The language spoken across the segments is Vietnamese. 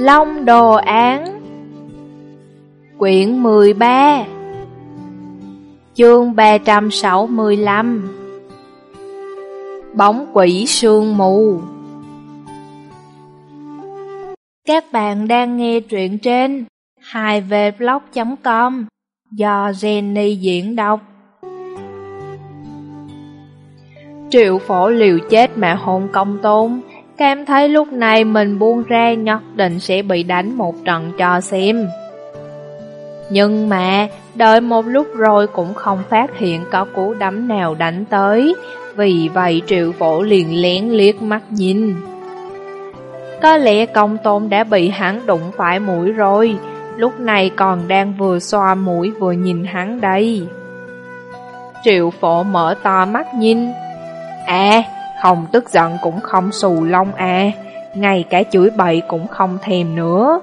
Long Đồ Án. Quyển 13 Chương 365 Bóng quỷ sương mù. Các bạn đang nghe truyện trên 2vblog.com do Jenny diễn đọc. Triệu phổ liều chết mà hôn công tôn cảm thấy lúc này mình buông ra nhất định sẽ bị đánh một trận cho xem. Nhưng mà, đợi một lúc rồi cũng không phát hiện có cú đấm nào đánh tới, vì vậy triệu phổ liền lén liếc mắt nhìn. Có lẽ công tôn đã bị hắn đụng phải mũi rồi, lúc này còn đang vừa xoa mũi vừa nhìn hắn đây. Triệu phổ mở to mắt nhìn. À, không tức giận cũng không xù lông à, ngay cả chửi bậy cũng không thèm nữa.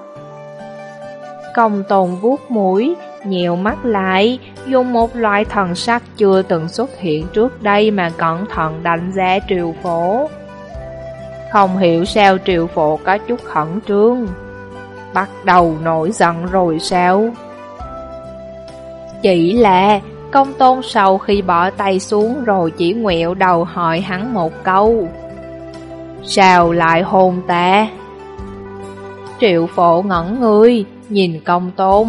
Công tồn vuốt mũi, nhẹo mắt lại, dùng một loại thần sắc chưa từng xuất hiện trước đây mà cẩn thận đánh giá triều phổ. Không hiểu sao triều phổ có chút khẩn trương. Bắt đầu nổi giận rồi sao? Chỉ là Công tôn sau khi bỏ tay xuống rồi chỉ nguyẹo đầu hỏi hắn một câu. Sao lại hôn ta? Triệu phổ ngẩn người, nhìn công tôn.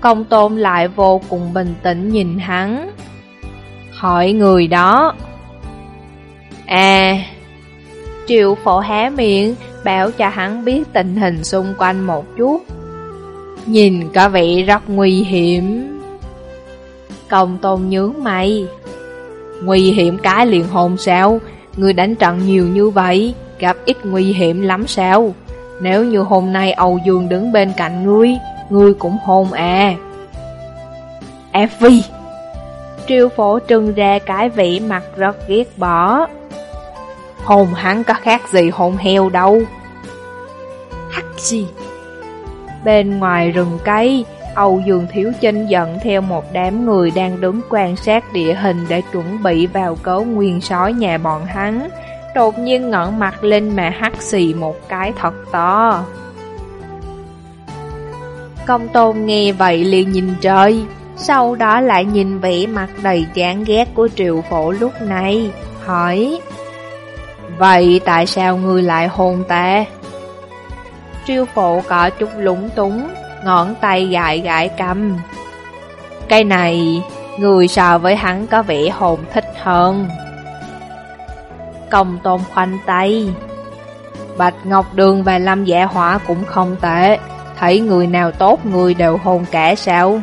Công tôn lại vô cùng bình tĩnh nhìn hắn. Hỏi người đó. À, triệu phổ há miệng, bảo cho hắn biết tình hình xung quanh một chút. Nhìn có vị rất nguy hiểm. Công tôn nhướng mày. Nguy hiểm cái liền hồn sao Người đánh trận nhiều như vậy, Gặp ít nguy hiểm lắm sao Nếu như hôm nay Âu Dương đứng bên cạnh ngươi Ngươi cũng hôn à. Ép vi Triêu phổ trưng ra cái vị mặt rất ghét bỏ. Hồn hắn có khác gì hồn heo đâu. Hắc gì? Bên ngoài rừng cây Âu Dương Thiếu Chinh dẫn theo một đám người đang đứng quan sát địa hình để chuẩn bị vào cấu nguyên sói nhà bọn hắn. Đột nhiên ngẩng mặt lên mà hắt xì một cái thật to. Công tôn nghe vậy liền nhìn trời, sau đó lại nhìn vẻ mặt đầy chán ghét của triệu phổ lúc này, hỏi Vậy tại sao ngươi lại hôn ta? Triệu phổ có chút lúng túng, ngón tay gãi gãi cầm. Cái này, người so với hắn có vẻ hồn thích hơn. Công tôn khoanh tay. Bạch Ngọc Đường và Lâm Dạ Hỏa cũng không tệ, thấy người nào tốt người đều hôn cả sao.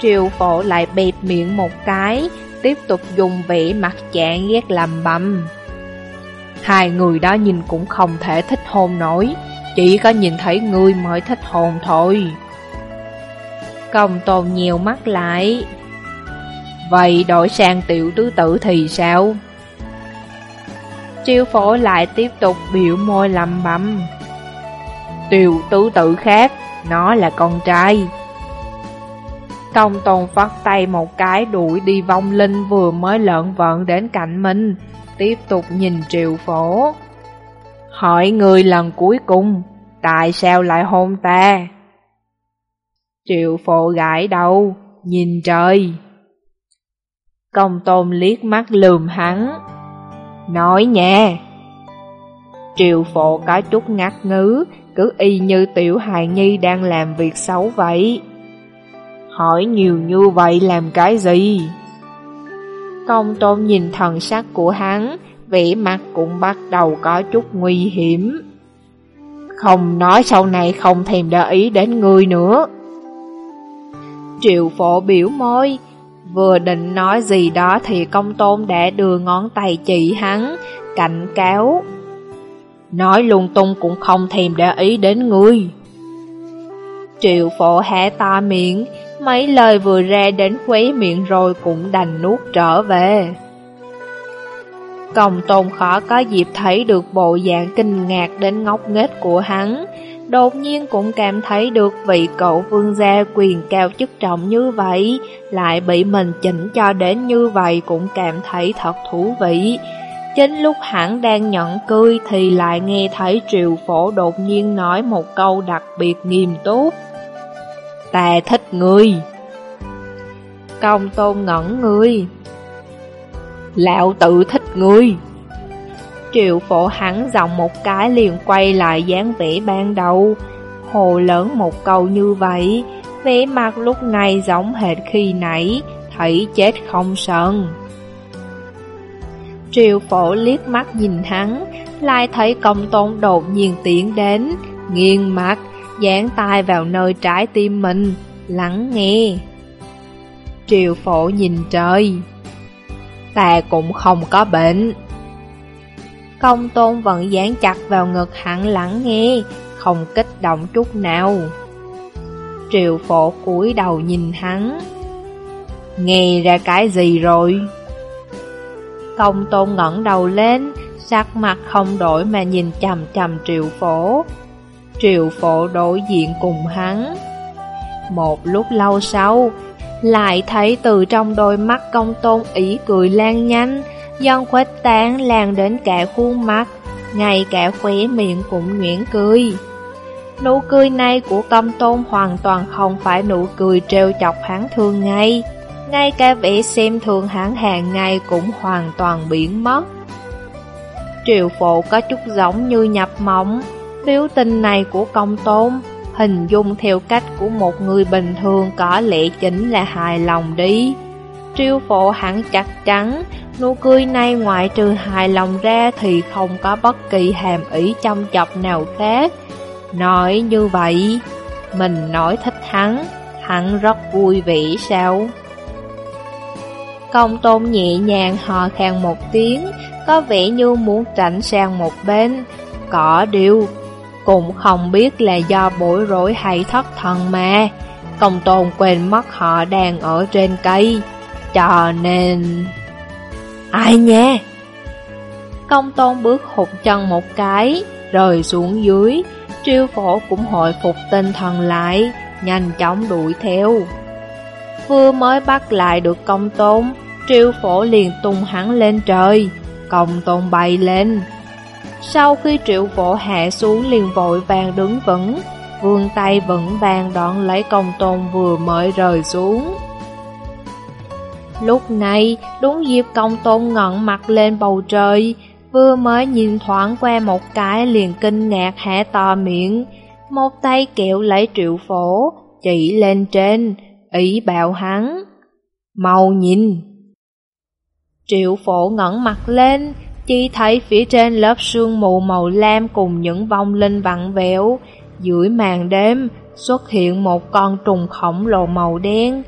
Triều phổ lại bẹp miệng một cái, tiếp tục dùng vẻ mặt chạng ghét làm bầm. Hai người đó nhìn cũng không thể thích hôn nổi, chỉ có nhìn thấy ngươi mới thích hồn thôi. Công tôn nhiều mắt lại. Vậy đổi sang tiểu tứ tử thì sao? triệu phổ lại tiếp tục biểu môi lầm bầm. Tiểu tứ tử khác, nó là con trai. Công tôn phát tay một cái đuổi đi vong linh vừa mới lợn vận đến cạnh mình Tiếp tục nhìn triệu phổ. Hỏi người lần cuối cùng, tại sao lại hôn ta? Triệu phổ gãi đầu, nhìn trời. Công tôn liếc mắt lườm hắn. Nói nhẹ. Triệu phổ có chút ngắt ngứ, cứ y như tiểu hài nhi đang làm việc xấu vậy. Hỏi nhiều như vậy làm cái gì? Công tôn nhìn thần sắc của hắn, vẻ mặt cũng bắt đầu có chút nguy hiểm. Không nói sau này không thèm để ý đến ngươi nữa. Triệu phổ biểu môi, vừa định nói gì đó thì công tôn đã đưa ngón tay chỉ hắn, cảnh cáo. Nói lung tung cũng không thèm để ý đến ngươi. Triệu phổ hẻ to miệng, mấy lời vừa ra đến khuấy miệng rồi cũng đành nuốt trở về. Công tôn khó có dịp thấy được bộ dạng kinh ngạc đến ngốc nghếch của hắn, đột nhiên cũng cảm thấy được vị cậu vương gia quyền cao chức trọng như vậy, lại bị mình chỉnh cho đến như vậy cũng cảm thấy thật thú vị. Chính lúc hắn đang nhận cười thì lại nghe thấy triệu phổ đột nhiên nói một câu đặc biệt nghiêm túc. Ta thích ngươi. Công tôn ngẩn ngươi. Lão tự thích ngươi. Triệu phổ hắn giọng một cái liền quay lại dáng vẻ ban đầu. Hồ lớn một câu như vậy, vẻ mặt lúc này giống hệt khi nãy, thấy chết không sờn. Triệu phổ liếc mắt nhìn hắn, lại thấy công tôn đột nhiên tiến đến, nghiêng mặt, dán tai vào nơi trái tim mình, lắng nghe. Triệu phổ nhìn trời. Ta cũng không có bệnh. Công tôn vẫn dán chặt vào ngực hắn lắng nghe, không kích động chút nào. triệu phổ cúi đầu nhìn hắn. Nghe ra cái gì rồi? Công tôn ngẩng đầu lên, sắc mặt không đổi mà nhìn chầm chầm triệu phổ. Triệu phổ đối diện cùng hắn. Một lúc lâu sau, lại thấy từ trong đôi mắt công tôn ý cười lan nhanh, dân khuếch tán lan đến cả khuôn mặt, ngay cả khóe miệng cũng nguyễn cười. Nụ cười này của công tôn hoàn toàn không phải nụ cười trêu chọc hắn thường ngày, ngay cả vẻ xem thường hắn hàng ngày cũng hoàn toàn biến mất. Triệu phổ có chút giống như nhập mộng, biểu tình này của công tôn, hình dung theo cách của một người bình thường có lẽ chính là hài lòng đi. Triêu phổ hẳn chắc chắn, nụ cười này ngoại trừ hài lòng ra thì không có bất kỳ hàm ý trong chọc nào khác. Nói như vậy, mình nói thích hắn, hắn rất vui vẻ sao? Công tôn nhẹ nhàng hò khan một tiếng, có vẻ như muốn tránh sang một bên. Có điều, cũng không biết là do bối rối hay thất thần mà. Công tôn quên mất họ đang ở trên cây, cho nên... Ai nha? Công tôn bước hụt chân một cái, rời xuống dưới, triêu phổ cũng hồi phục tinh thần lại, nhanh chóng đuổi theo. Vừa mới bắt lại được công tôn, Triêu phổ liền tung hắn lên trời, công tôn bay lên. Sau khi triệu phổ hạ xuống liền vội vàng đứng vững, vươn tay vững vàng đoạn lấy công tôn vừa mới rời xuống. Lúc này, đúng dịp công tôn ngẩn mặt lên bầu trời, vừa mới nhìn thoáng qua một cái liền kinh ngạc hạ to miệng, một tay kẹo lấy triệu phổ, chỉ lên trên, ý bảo hắn. Mau nhìn! Triệu phổ ngẩng mặt lên, chỉ thấy phía trên lớp sương mù màu lam cùng những vong linh vặn vẹo. Dưới màn đêm xuất hiện một con trùng khổng lồ màu đen.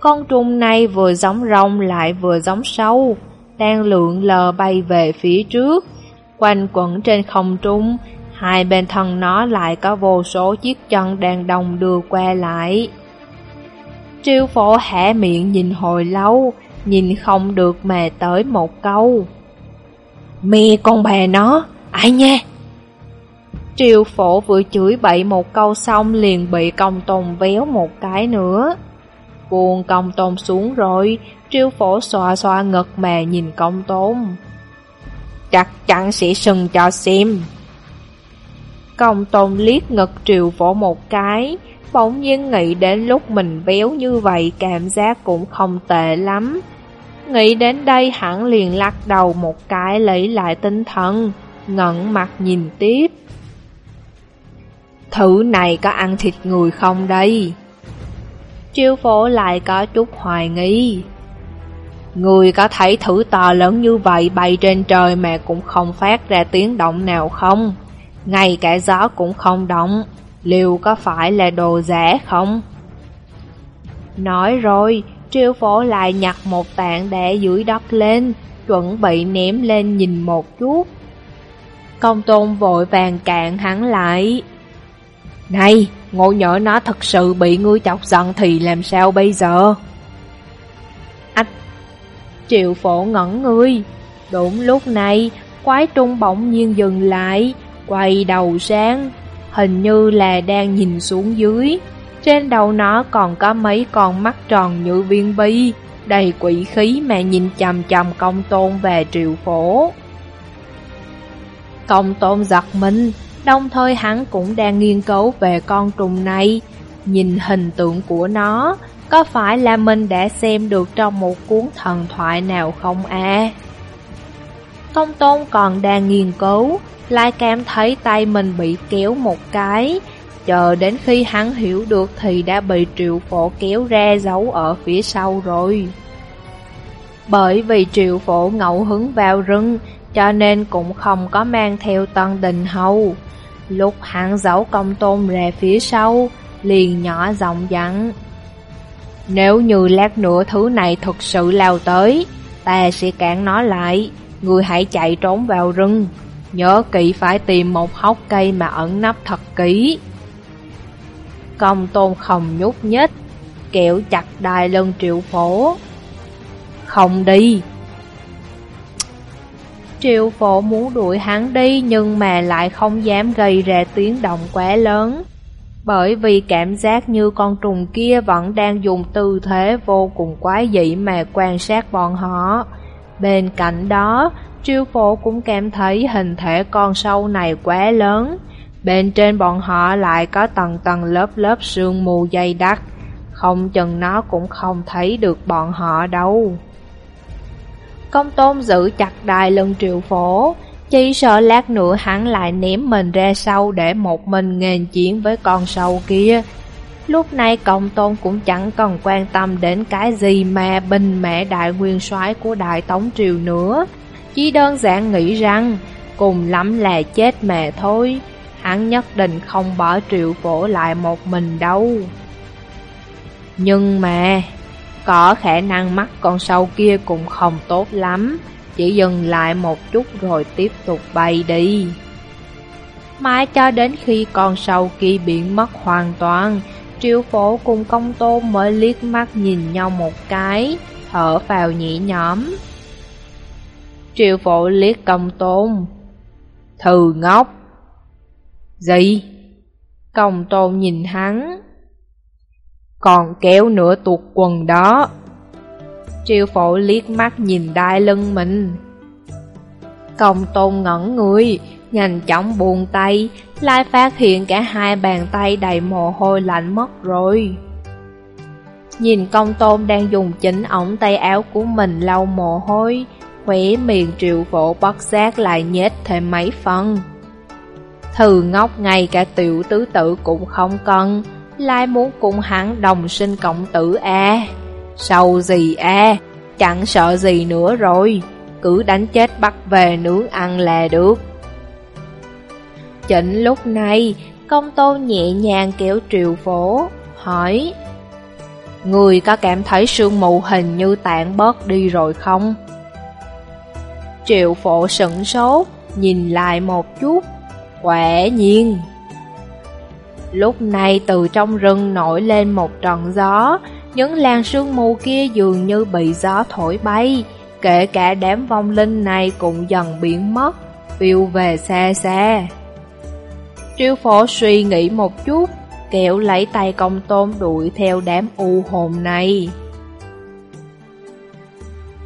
Con trùng này vừa giống rồng lại vừa giống sâu, đang lượn lờ bay về phía trước. Quanh quẩn trên không trung, hai bên thân nó lại có vô số chiếc chân đang đồng đưa qua lại. Triêu phổ hẻ miệng nhìn hồi lâu, nhìn không được mè tới một câu mi con bà nó, ai nha? Triều phổ vừa chửi bậy một câu xong liền bị công tôn véo một cái nữa. Buồn công tôn xuống rồi, triều phổ xoa xoa ngực mà nhìn công tôn. Chắc chắn sẽ sừng cho xem. Công tôn liếc ngực triều phổ một cái, bỗng nhiên nghĩ đến lúc mình béo như vậy cảm giác cũng không tệ lắm. Nghĩ đến đây hẳn liền lắc đầu một cái lấy lại tinh thần, ngẩn mặt nhìn tiếp. Thử này có ăn thịt người không đây? Chiêu phổ lại có chút hoài nghi. Người có thấy thử to lớn như vậy bay trên trời mà cũng không phát ra tiếng động nào không? Ngay cả gió cũng không động, liệu có phải là đồ giả không? Nói rồi, Triều phổ lại nhặt một tạng để dưới đất lên, chuẩn bị ném lên nhìn một chút. Công tôn vội vàng cạn hắn lại. Này, ngộ nhỏ nó thật sự bị ngươi chọc giận thì làm sao bây giờ? Ách! Triệu phổ ngẩn ngươi. Đúng lúc này, quái trung bỗng nhiên dừng lại, quay đầu sang, hình như là đang nhìn xuống dưới. Trên đầu nó còn có mấy con mắt tròn như viên bi, đầy quỷ khí mà nhìn chằm chằm công tôn về triệu phổ. Công tôn giật mình, đồng thời hắn cũng đang nghiên cứu về con trùng này. Nhìn hình tượng của nó, có phải là mình đã xem được trong một cuốn thần thoại nào không à? Công tôn còn đang nghiên cứu, lại cảm thấy tay mình bị kéo một cái. Chờ đến khi hắn hiểu được thì đã bị triệu phổ kéo ra giấu ở phía sau rồi. Bởi vì triệu phổ ngẫu hứng vào rừng, cho nên cũng không có mang theo tân đình hầu. Lúc hắn giấu công tôn ra phía sau, liền nhỏ giọng dặn. Nếu như lát nữa thứ này thực sự lao tới, ta sẽ cản nó lại, người hãy chạy trốn vào rừng. Nhớ kỹ phải tìm một hốc cây mà ẩn nấp thật kỹ. Công tôn không nhúc nhích, kẹo chặt đài lưng triệu phổ. Không đi! Triệu phổ muốn đuổi hắn đi nhưng mà lại không dám gây ra tiếng động quá lớn. Bởi vì cảm giác như con trùng kia vẫn đang dùng tư thế vô cùng quái dị mà quan sát bọn họ. Bên cạnh đó, triệu phổ cũng cảm thấy hình thể con sâu này quá lớn. Bên trên bọn họ lại có tầng tầng lớp lớp sương mù dày đặc. Không chừng nó cũng không thấy được bọn họ đâu. Công tôn giữ chặt đài lưng triệu phổ, chỉ sợ lát nữa hắn lại ném mình ra sau để một mình nghênh chiến với con sâu kia. Lúc này công tôn cũng chẳng cần quan tâm đến cái gì mà binh mẹ đại nguyên soái của đại tống triều nữa. Chỉ đơn giản nghĩ rằng cùng lắm là chết mẹ thôi. Hắn nhất định không bỏ triệu phổ lại một mình đâu. Nhưng mà, có khả năng mắt con sâu kia cũng không tốt lắm. Chỉ dừng lại một chút rồi tiếp tục bay đi Mãi cho đến khi con sâu kia biến mất hoàn toàn Triệu phổ cùng công tôn mới liếc mắt nhìn nhau một cái Thở vào nhẹ nhõm Triệu phổ liếc công tôn Thừ ngốc gì? Công tôn nhìn hắn. Còn kéo nửa tuột quần đó. Triều phổ liếc mắt nhìn đai lưng mình. Công tôn ngẩn người, Nhanh chóng buông tay, Lại phát hiện cả hai bàn tay đầy mồ hôi lạnh mất rồi. Nhìn công tôn đang dùng chính ống tay áo của mình lau mồ hôi Khỏe miệng triệu phổ bất giác lại nhét thêm mấy phần thư ngốc ngay cả tiểu tứ tử cũng không cần Lại muốn cùng hắn đồng sinh cộng tử à Sầu gì à, chẳng sợ gì nữa rồi, cứ đánh chết bắt về nướng ăn là được. Chỉnh lúc này, công tôn nhẹ nhàng kéo triệu phổ, hỏi Người có cảm thấy sương mù hình như tản bớt đi rồi không? Triệu phổ sững sốt, nhìn lại một chút, quả nhiên. Lúc này từ trong rừng nổi lên một trận gió, những làn sương mù kia dường như bị gió thổi bay, kể cả đám vong linh này cũng dần biến mất, phiêu về xa xa. Triêu phổ suy nghĩ một chút, kẹo lấy tay công tôm đuổi theo đám u hồn này.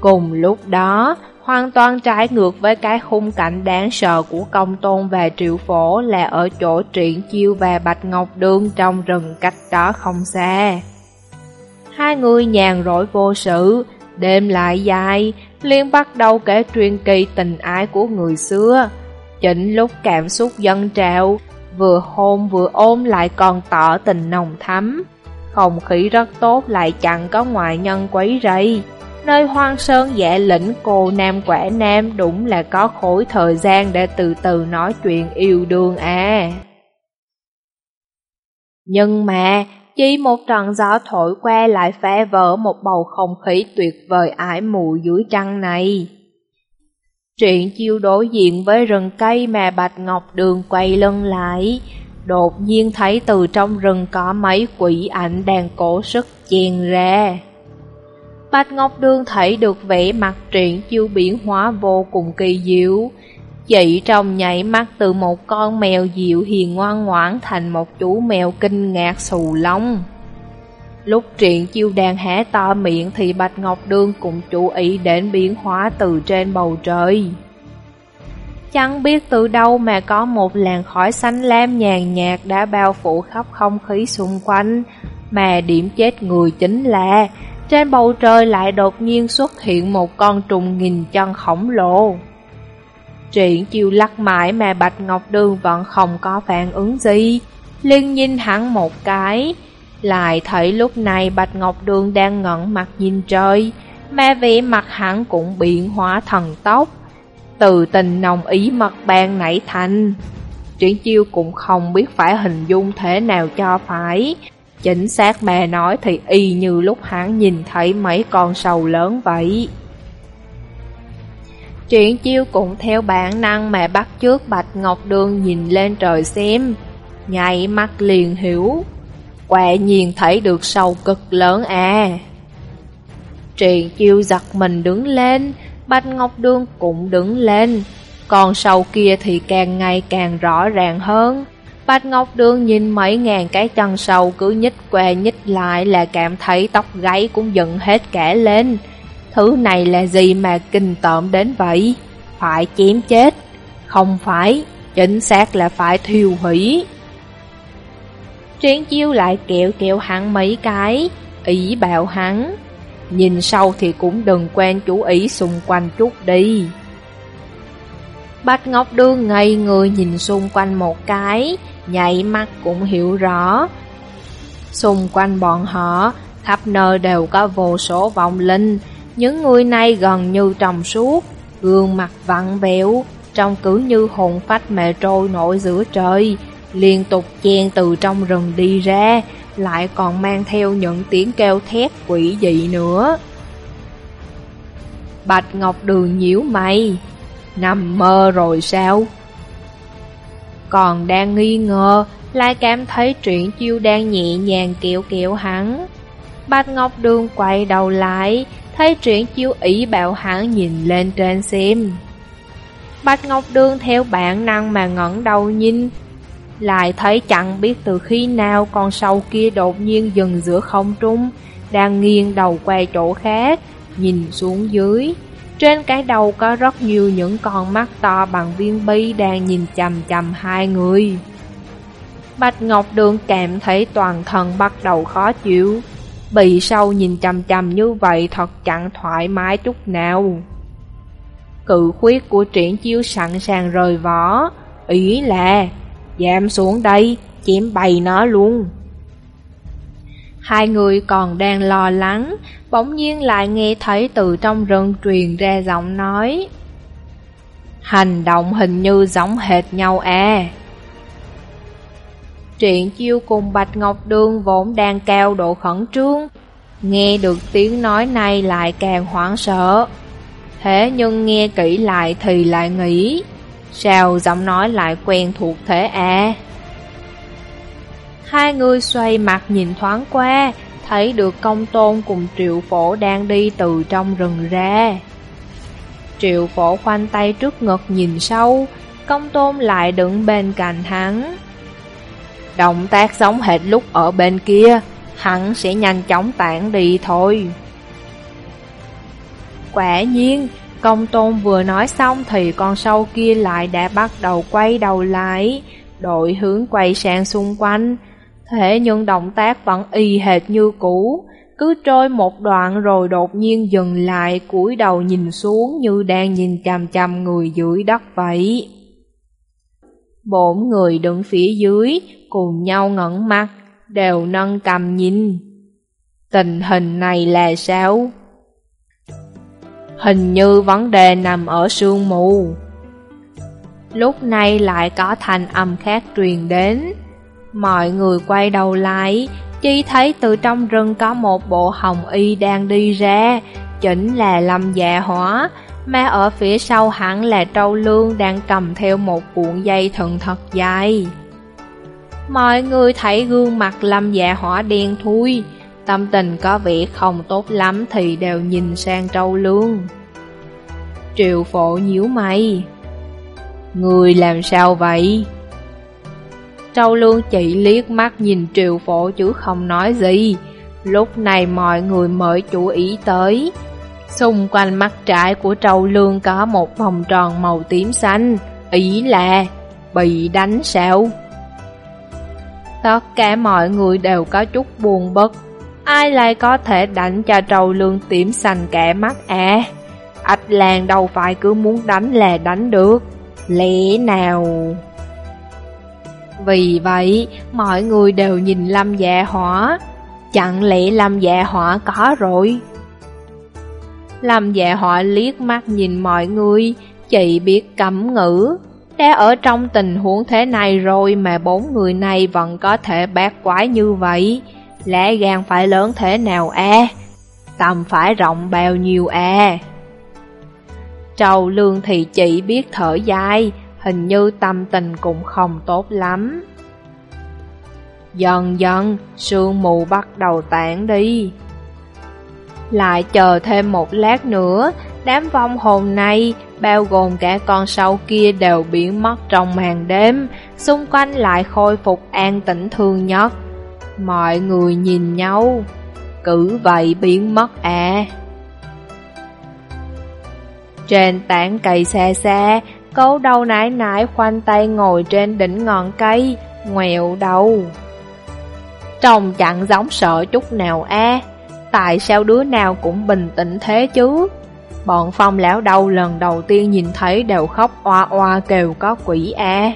Cùng lúc đó, hoàn toàn trái ngược với cái khung cảnh đáng sợ của công tôn và triệu phổ là ở chỗ triển chiêu và bạch ngọc đường trong rừng cách đó không xa. Hai người nhàn rỗi vô sự, đêm lại dài, liên bắt đầu kể truyền kỳ tình ái của người xưa. Chỉnh lúc cảm xúc dân trào, vừa hôn vừa ôm lại còn tỏ tình nồng thắm. Không khí rất tốt lại chẳng có ngoại nhân quấy rầy. Nơi hoang sơn dạ lĩnh cô nam quả nam đúng là có khối thời gian để từ từ nói chuyện yêu đương à. Nhưng mà, chỉ một trận gió thổi qua lại phá vỡ một bầu không khí tuyệt vời ải mù dưới trăng này. Chuyện chiêu đối diện với rừng cây mà Bạch Ngọc Đường quay lưng lại, đột nhiên thấy từ trong rừng có mấy quỷ ảnh đang cố sức chèn ra. Bạch Ngọc Đường thấy được vẻ mặt truyện chiêu biến hóa vô cùng kỳ diệu, Chị trong nhảy mắt từ một con mèo dịu hiền ngoan ngoãn thành một chú mèo kinh ngạc xù lông. Lúc truyện chiêu đàn hé to miệng thì Bạch Ngọc Đương cũng chú ý đến biến hóa từ trên bầu trời. Chẳng biết từ đâu mà có một làn khói xanh lam nhàn nhạt đã bao phủ khắp không khí xung quanh. Mà điểm chết người chính là trên bầu trời lại đột nhiên xuất hiện một con trùng nghìn chân khổng lồ. Triển chiêu lắc mãi mà Bạch Ngọc Đường vẫn không có phản ứng gì. Liên nhìn hắn một cái, lại thấy lúc này Bạch Ngọc Đường đang ngẩn mặt nhìn trời, mà vẻ mặt hắn cũng biến hóa thần tốc. Từ tình nồng ý mật bàn nảy thành. Triển chiêu cũng không biết phải hình dung thế nào cho phải. Chính xác mẹ nói thì y như lúc hắn nhìn thấy mấy con sầu lớn vậy. chuyện chiêu cũng theo bản năng mẹ bắt trước Bạch Ngọc Đường nhìn lên trời xem. Nhảy mắt liền hiểu. quẹ nhiên thấy được sầu cực lớn à. chuyện chiêu giật mình đứng lên, Bạch Ngọc Đường cũng đứng lên. Còn sầu kia thì càng ngày càng rõ ràng hơn. Bạch Ngọc Đường nhìn mấy ngàn cái chân sâu cứ nhích qua nhích lại là cảm thấy tóc gáy cũng dựng hết cả lên. Thứ này là gì mà kinh tởm đến vậy? Phải chém chết. Không phải, chính xác là phải thiêu hủy. Triển chiêu lại kẹo kẹo hắn mấy cái, ý bảo hắn. Nhìn sâu thì cũng đừng quen chú ý xung quanh chút đi. Bạch Ngọc Đương ngây người nhìn xung quanh một cái, nhảy mắt cũng hiểu rõ. Xung quanh bọn họ, khắp nơi đều có vô số vong linh, những người này gần như trong suốt, gương mặt vặn vẹo, trông cứ như hồn phách mẹ trôi nổi giữa trời, liên tục chen từ trong rừng đi ra, lại còn mang theo những tiếng kêu thét quỷ dị nữa. Bạch Ngọc Đường nhíu mày, nằm mơ rồi sao? Còn đang nghi ngờ, lại cảm thấy chuyện chiêu đang nhẹ nhàng kiểu kiểu hắn. Bạch Ngọc Đường quay đầu lại, thấy chuyện chiêu ý bảo hắn nhìn lên trên xem. Bạch Ngọc Đường theo bản năng mà ngẩng đầu nhìn, lại thấy chẳng biết từ khi nào con sâu kia đột nhiên dừng giữa không trung, đang nghiêng đầu quay chỗ khác, nhìn xuống dưới. Trên cái đầu có rất nhiều những con mắt to bằng viên bi đang nhìn chầm chầm hai người. Bạch Ngọc Đường cảm thấy toàn thân bắt đầu khó chịu. Bị sâu nhìn chầm chầm như vậy thật chẳng thoải mái chút nào. Cự khuyết của triển chiêu sẵn sàng rời vỏ. Ý là, giảm xuống đây, chém bày nó luôn. Hai người còn đang lo lắng, bỗng nhiên lại nghe thấy từ trong rừng truyền ra giọng nói. Hành động hình như giống hệt nhau à. Truyện chiêu cùng Bạch Ngọc Đường vốn đang cao độ khẩn trương, nghe được tiếng nói này lại càng hoảng sợ. Thế nhưng nghe kỹ lại thì lại nghĩ, sao giọng nói lại quen thuộc thế à? Hai người xoay mặt nhìn thoáng qua, thấy được công tôn cùng triệu phổ đang đi từ trong rừng ra. Triệu phổ khoanh tay trước ngực nhìn sâu, công tôn lại đứng bên cạnh hắn. Động tác giống hệt lúc ở bên kia, hắn sẽ nhanh chóng tản đi thôi. Quả nhiên, công tôn vừa nói xong thì con sâu kia lại đã bắt đầu quay đầu lại, đội hướng quay sang xung quanh, Thế nhưng động tác vẫn y hệt như cũ, cứ trôi một đoạn rồi đột nhiên dừng lại cúi đầu nhìn xuống như đang nhìn chằm chằm người dưới đất vậy. Bốn người đứng phía dưới cùng nhau ngẩn mặt, đều nâng cầm nhìn. Tình hình này là sao? Hình như vấn đề nằm ở sương mù. Lúc này lại có thành âm khác truyền đến. Mọi người quay đầu lại, chỉ thấy từ trong rừng có một bộ hồng y đang đi ra, chính là lâm dạ hỏa, mà ở phía sau hẳn là trâu lương đang cầm theo một cuộn dây thần thật dài. Mọi người thấy gương mặt lâm dạ hỏa đen thui, tâm tình có vẻ không tốt lắm thì đều nhìn sang trâu lương. Triệu phổ nhíu mày. Người làm sao vậy? Trâu lương chỉ liếc mắt nhìn triệu phổ chứ không nói gì. Lúc này mọi người mới chú ý tới. Xung quanh mắt trái của trâu lương có một vòng tròn màu tím xanh. Ý là bị đánh sao? Tất cả mọi người đều có chút buồn bực. Ai lại có thể đánh cho trâu lương tím xanh kẻ mắt à? Ách làng đâu phải cứ muốn đánh là đánh được. Lẽ nào... Vì vậy, mọi người đều nhìn Lâm Dạ Hỏa. Chẳng lẽ Lâm Dạ Hỏa có rồi? Lâm Dạ Hỏa liếc mắt nhìn mọi người, chỉ biết cấm ngữ. Đã ở trong tình huống thế này rồi mà bốn người này vẫn có thể bát quái như vậy. Lẽ gan phải lớn thế nào à? Tầm phải rộng bao nhiêu à? Trầu lương thì chỉ biết thở dài, hình như tâm tình cũng không tốt lắm. Dần dần, sương mù bắt đầu tản đi. Lại chờ thêm một lát nữa, đám vong hồn này, bao gồm cả con sâu kia đều biến mất trong màn đêm, xung quanh lại khôi phục an tĩnh thương nhất. Mọi người nhìn nhau, cứ vậy biến mất à. Trên tảng cây xa xa, cấu đầu nải nải khoanh tay ngồi trên đỉnh ngọn cây, ngoẹo đầu. Trông chẳng giống sợ chút nào a Tại sao đứa nào cũng bình tĩnh thế chứ? Bọn phong lão đầu lần đầu tiên nhìn thấy đều khóc oa oa kêu có quỷ a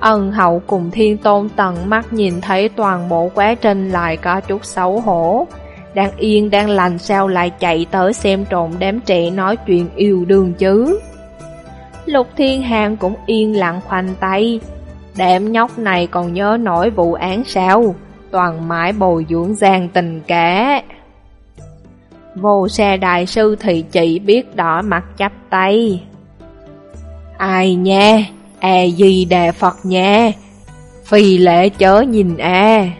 Ân hậu cùng thiên tôn tận mắt nhìn thấy toàn bộ quá trình lại có chút xấu hổ. Đang yên đang lành sao lại chạy tới xem trộn đám trẻ nói chuyện yêu đương chứ. Lục thiên hàng cũng yên lặng khoanh tay. Đám nhóc này còn nhớ nổi vụ án sao? Toàn mãi bồi dưỡng gian tình cả. Vô xe đại sư thì chỉ biết đỏ mặt chắp tay. Ai nha, e gì đề Phật nha, phi lễ chớ nhìn e.